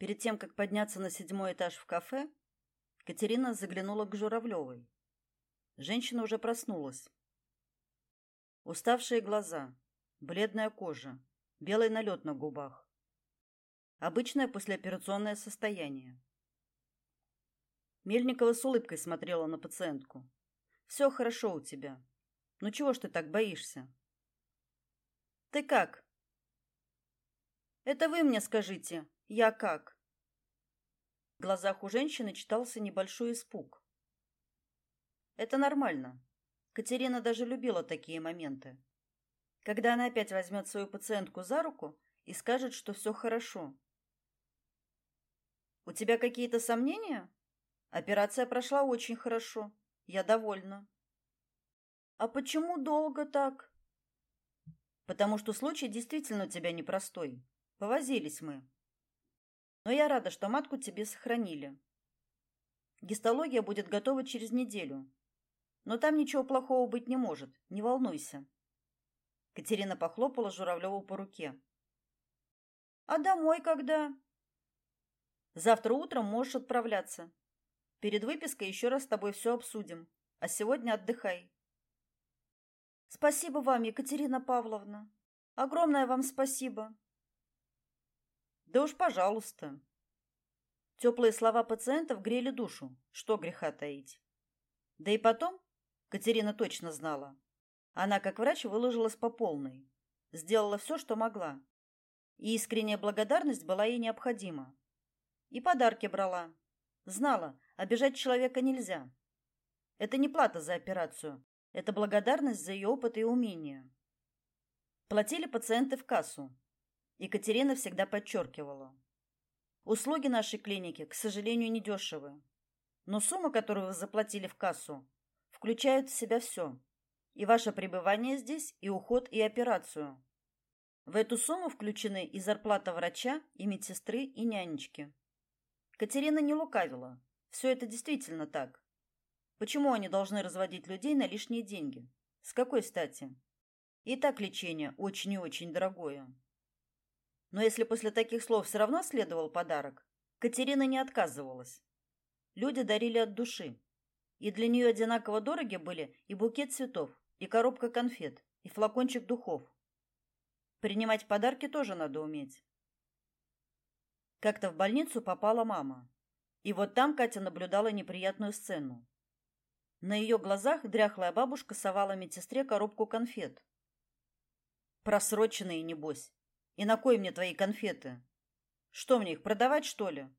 Перед тем, как подняться на седьмой этаж в кафе, Катерина заглянула к Журавлевой. Женщина уже проснулась. Уставшие глаза, бледная кожа, белый налет на губах. Обычное послеоперационное состояние. Мельникова с улыбкой смотрела на пациентку. «Все хорошо у тебя. Ну чего ж ты так боишься?» «Ты как?» «Это вы мне скажите, я как?» В глазах у женщины читался небольшой испуг. Это нормально. Катерина даже любила такие моменты. Когда она опять возьмет свою пациентку за руку и скажет, что все хорошо. У тебя какие-то сомнения? Операция прошла очень хорошо. Я довольна. А почему долго так? Потому что случай действительно у тебя непростой. Повозились мы. Но я рада, что матку тебе сохранили. Гистология будет готова через неделю. Но там ничего плохого быть не может. Не волнуйся. Катерина похлопала Журавлеву по руке. А домой когда? Завтра утром можешь отправляться. Перед выпиской еще раз с тобой все обсудим. А сегодня отдыхай. Спасибо вам, Екатерина Павловна. Огромное вам спасибо. Да уж, пожалуйста. Теплые слова пациентов грели душу. Что греха таить. Да и потом, Катерина точно знала, она, как врач, выложилась по полной. Сделала все, что могла. И искренняя благодарность была ей необходима. И подарки брала. Знала, обижать человека нельзя. Это не плата за операцию. Это благодарность за ее опыт и умения. Платили пациенты в кассу. Екатерина всегда подчеркивала. Услуги нашей клиники, к сожалению, недешевы. Но сумма, которую вы заплатили в кассу, включает в себя все. И ваше пребывание здесь, и уход, и операцию. В эту сумму включены и зарплата врача, и медсестры, и нянечки. Катерина не лукавила. Все это действительно так. Почему они должны разводить людей на лишние деньги? С какой стати? И так лечение очень и очень дорогое. Но если после таких слов все равно следовал подарок, Катерина не отказывалась. Люди дарили от души. И для нее одинаково дороги были и букет цветов, и коробка конфет, и флакончик духов. Принимать подарки тоже надо уметь. Как-то в больницу попала мама. И вот там Катя наблюдала неприятную сцену. На ее глазах дряхлая бабушка совала медсестре коробку конфет. Просроченные, небось. И на кой мне твои конфеты? Что мне их продавать, что ли?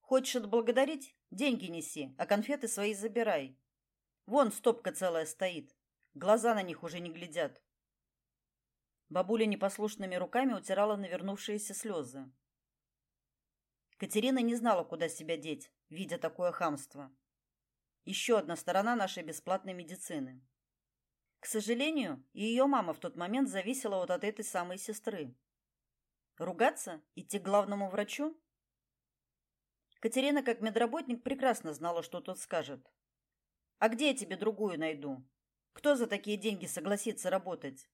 Хочешь отблагодарить? Деньги неси, а конфеты свои забирай. Вон стопка целая стоит. Глаза на них уже не глядят. Бабуля непослушными руками утирала навернувшиеся слезы. Катерина не знала, куда себя деть, видя такое хамство. Еще одна сторона нашей бесплатной медицины. К сожалению, и ее мама в тот момент зависела вот от этой самой сестры. Ругаться? Идти к главному врачу? Катерина, как медработник, прекрасно знала, что тот скажет. «А где я тебе другую найду? Кто за такие деньги согласится работать?»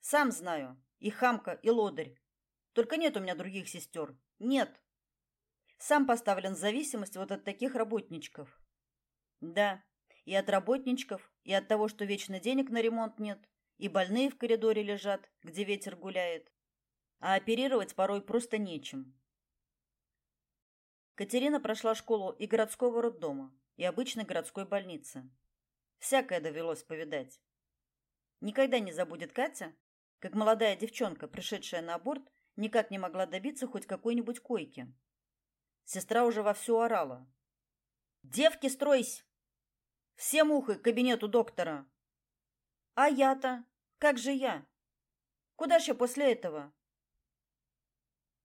«Сам знаю. И хамка, и лодырь. Только нет у меня других сестер. Нет. Сам поставлен в зависимость вот от таких работничков. Да, и от работничков, и от того, что вечно денег на ремонт нет, и больные в коридоре лежат, где ветер гуляет а оперировать порой просто нечем. Катерина прошла школу и городского роддома, и обычной городской больницы. Всякое довелось повидать. Никогда не забудет Катя, как молодая девчонка, пришедшая на аборт, никак не могла добиться хоть какой-нибудь койки. Сестра уже вовсю орала. «Девки, стройсь! Все мухи к кабинету доктора!» «А я-то? Как же я? Куда ж я после этого?»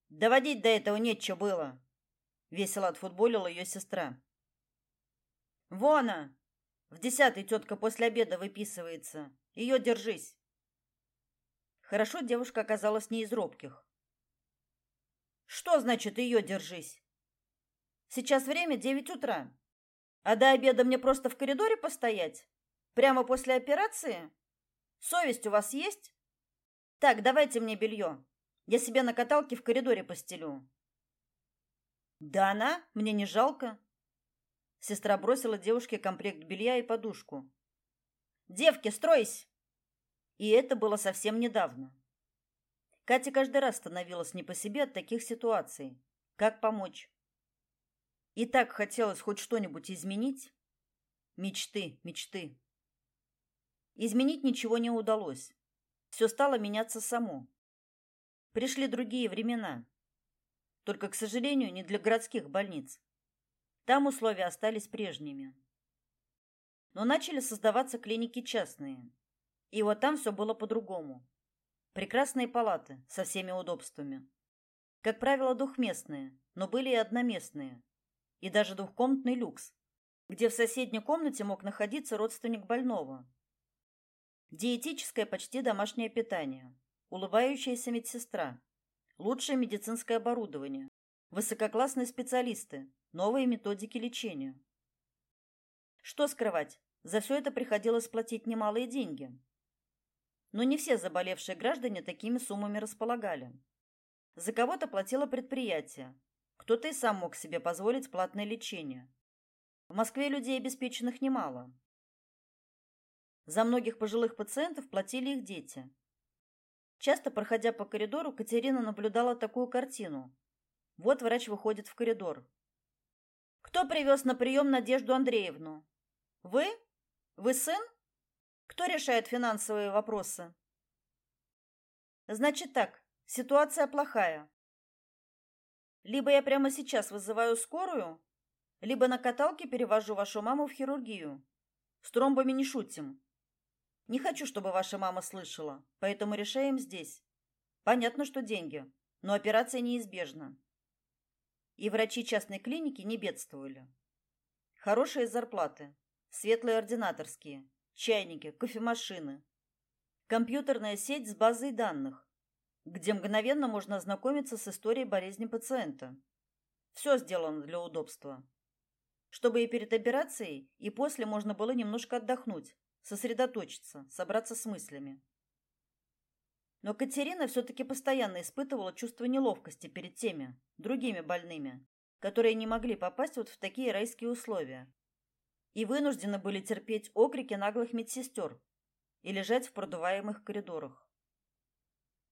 Доводить до этого нечего было. Весело отфутболила ее сестра. Вона! В десятый тетка после обеда выписывается. Ее держись. Хорошо девушка оказалась не из робких. Что значит ее держись? Сейчас время девять утра. А до обеда мне просто в коридоре постоять? Прямо после операции? Совесть у вас есть? Так, давайте мне белье. Я себе на каталке в коридоре постелю. Да она, мне не жалко. Сестра бросила девушке комплект белья и подушку. Девки, стройсь. И это было совсем недавно. Катя каждый раз становилась не по себе от таких ситуаций. Как помочь? И так хотелось хоть что-нибудь изменить. Мечты, мечты. Изменить ничего не удалось. Все стало меняться само. Пришли другие времена. Только, к сожалению, не для городских больниц. Там условия остались прежними. Но начали создаваться клиники частные. И вот там все было по-другому. Прекрасные палаты со всеми удобствами. Как правило, двухместные, но были и одноместные. И даже двухкомнатный люкс, где в соседней комнате мог находиться родственник больного. Диетическое почти домашнее питание, улыбающаяся медсестра, лучшее медицинское оборудование, высококлассные специалисты, новые методики лечения. Что скрывать, за все это приходилось платить немалые деньги. Но не все заболевшие граждане такими суммами располагали. За кого-то платило предприятие, кто-то и сам мог себе позволить платное лечение. В Москве людей обеспеченных немало. За многих пожилых пациентов платили их дети. Часто, проходя по коридору, Катерина наблюдала такую картину. Вот врач выходит в коридор. Кто привез на прием Надежду Андреевну? Вы? Вы сын? Кто решает финансовые вопросы? Значит так, ситуация плохая. Либо я прямо сейчас вызываю скорую, либо на каталке перевожу вашу маму в хирургию. С тромбами не шутим. Не хочу, чтобы ваша мама слышала, поэтому решаем здесь. Понятно, что деньги, но операция неизбежна. И врачи частной клиники не бедствовали. Хорошие зарплаты, светлые ординаторские, чайники, кофемашины, компьютерная сеть с базой данных, где мгновенно можно ознакомиться с историей болезни пациента. Все сделано для удобства. Чтобы и перед операцией, и после можно было немножко отдохнуть, сосредоточиться, собраться с мыслями. Но Катерина все-таки постоянно испытывала чувство неловкости перед теми, другими больными, которые не могли попасть вот в такие райские условия, и вынуждены были терпеть окрики наглых медсестер и лежать в продуваемых коридорах.